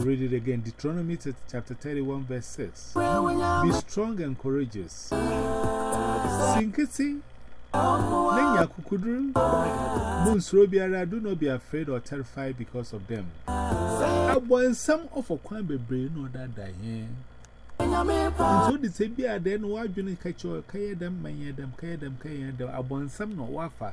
I'll read it again. Deuteronomy chapter 31, verse 6. Be strong and courageous. Sinkiti. Nenya kukudru. Munsro biara, do not be afraid or terrified because of them. Want some of a kwan be brain or that die here. So the be then why do you catch your kaya them, my them, kaya them, kaya them. I want some no wafa.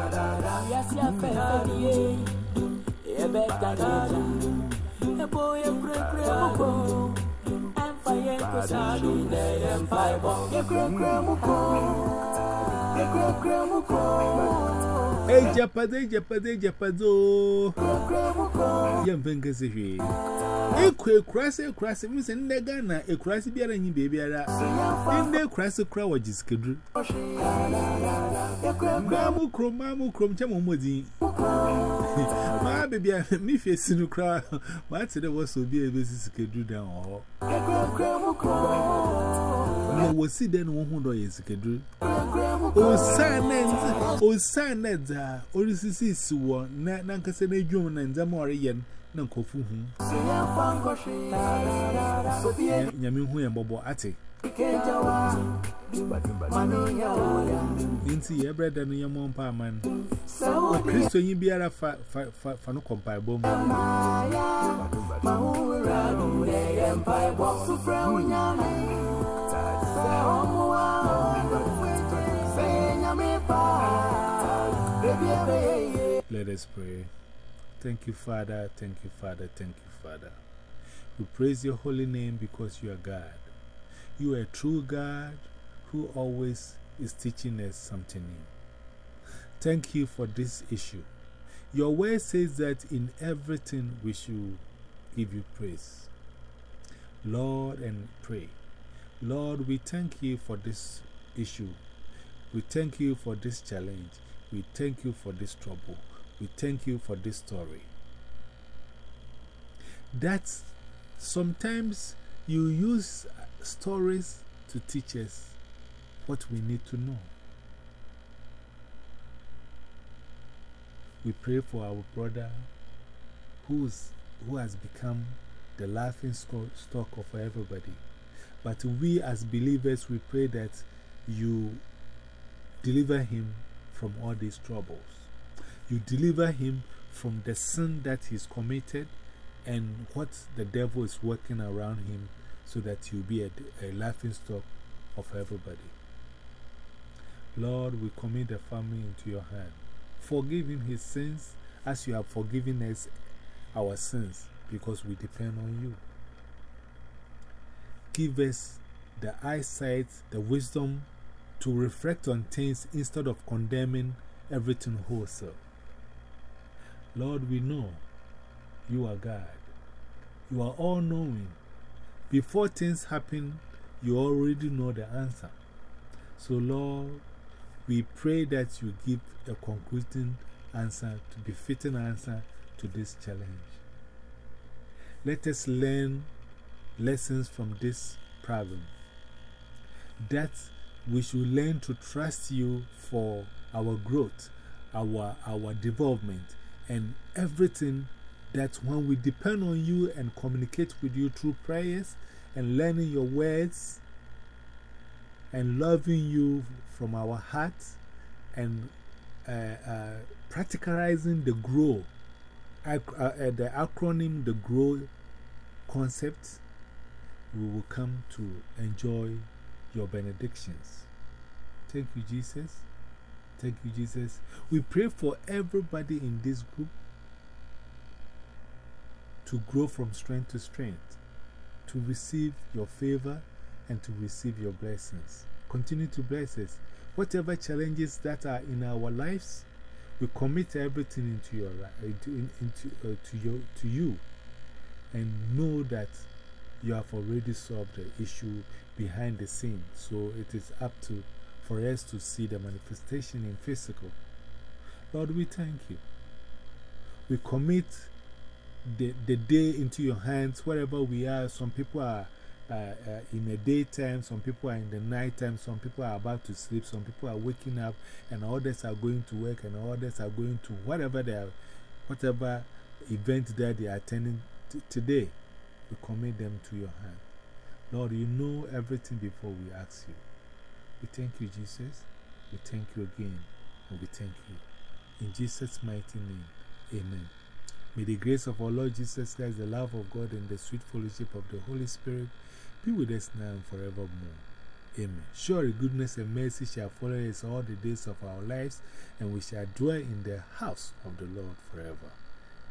beta dada. Eboye kure kure muko. Emfaye kusadu ne empire Hey, Japade, Japade, Japado. Oh. Young Fingers, if you. A quick crass, a crass, if you send the gunner, a crass beer and you baby. In the crass, a crow, which is scheduled. Mamu crom, mamu crom, chamomodi. My baby, e No, we'll see one hundred years scheduled. o silent, o silent, or is this is one Nankasane June and Zamorian Nankofu. Yamin and Bobo Ate. Inti ya brada ni ya mwampa man Kristo yin biara fa, fa, fa, fanu kompa ibo mu Mahura nure ya mpa ibo Sufre unyame Sa Let us pray. Thank you, Father. Thank you, Father. Thank you, Father. We praise your holy name because you are God. You are a true God who always is teaching us something new. Thank you for this issue. Your word says that in everything we should give you praise. Lord, and pray. Lord, we thank you for this issue. We thank you for this challenge. We thank you for this trouble. We thank you for this story. That sometimes you use stories to teach us what we need to know. We pray for our brother who's, who has become the laughing stock of everybody. But we as believers, we pray that you deliver him from all these troubles. You deliver him from the sin that he's committed and what the devil is working around him so that he'll be a, a laughing stock of everybody. Lord, we commit the family into your hand. Forgive him his sins as you have forgiven us our sins because we depend on you. Give us the eyesight, the wisdom to reflect on things instead of condemning everything wholesale. Lord, we know you are God. You are all knowing. Before things happen, you already know the answer. So, Lord, we pray that you give a concluding answer, to be fitting answer to this challenge. Let us learn lessons from this problem. That we should learn to trust you for our growth, our, our development, and everything that when we depend on you and communicate with you through prayers and learning your words and loving you from our hearts and uh, uh, practicalizing the grow, uh, the acronym, the grow concept, we will come to enjoy your benedictions. Thank you, Jesus. Thank you, Jesus. We pray for everybody in this group to grow from strength to strength, to receive your favor and to receive your blessings. Continue to bless us. Whatever challenges that are in our lives, we commit everything into, your, into, into uh, to, your, to you and know that you have already solved the issue behind the scene. So it is up to for us to see the manifestation in physical. Lord, we thank you. We commit the, the day into your hands, wherever we are. Some people are uh, uh, in the daytime, some people are in the nighttime, some people are about to sleep, some people are waking up, and others are going to work, and others are going to whatever they are, whatever event that they are attending today. We commit them to your hand. Lord, you know everything before we ask you. We thank you, Jesus. We thank you again, and we thank you. In Jesus' mighty name, amen. May the grace of our Lord Jesus Christ, the love of God, and the sweet fellowship of the Holy Spirit be with us now and forevermore. Amen. Surely goodness and mercy shall follow us all the days of our lives, and we shall dwell in the house of the Lord forever.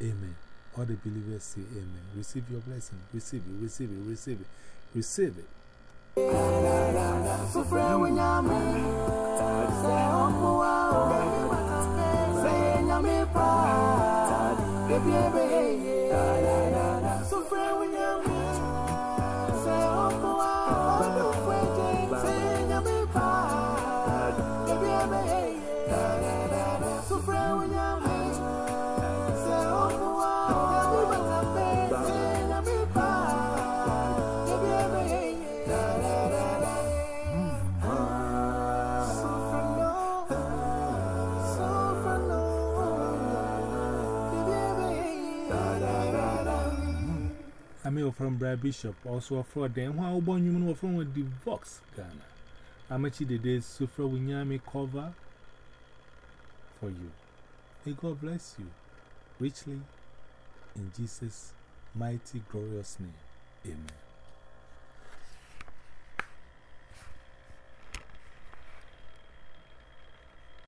Amen. All the believers say Amen. Receive your blessing. Receive it, receive it, receive it, receive it. I'm from Brad Bishop, also a fraud. Then, why are you from with the Vox Ghana? I'm actually the days Sufra Winyami cover for you. May God bless you richly in Jesus' mighty, glorious name. Amen.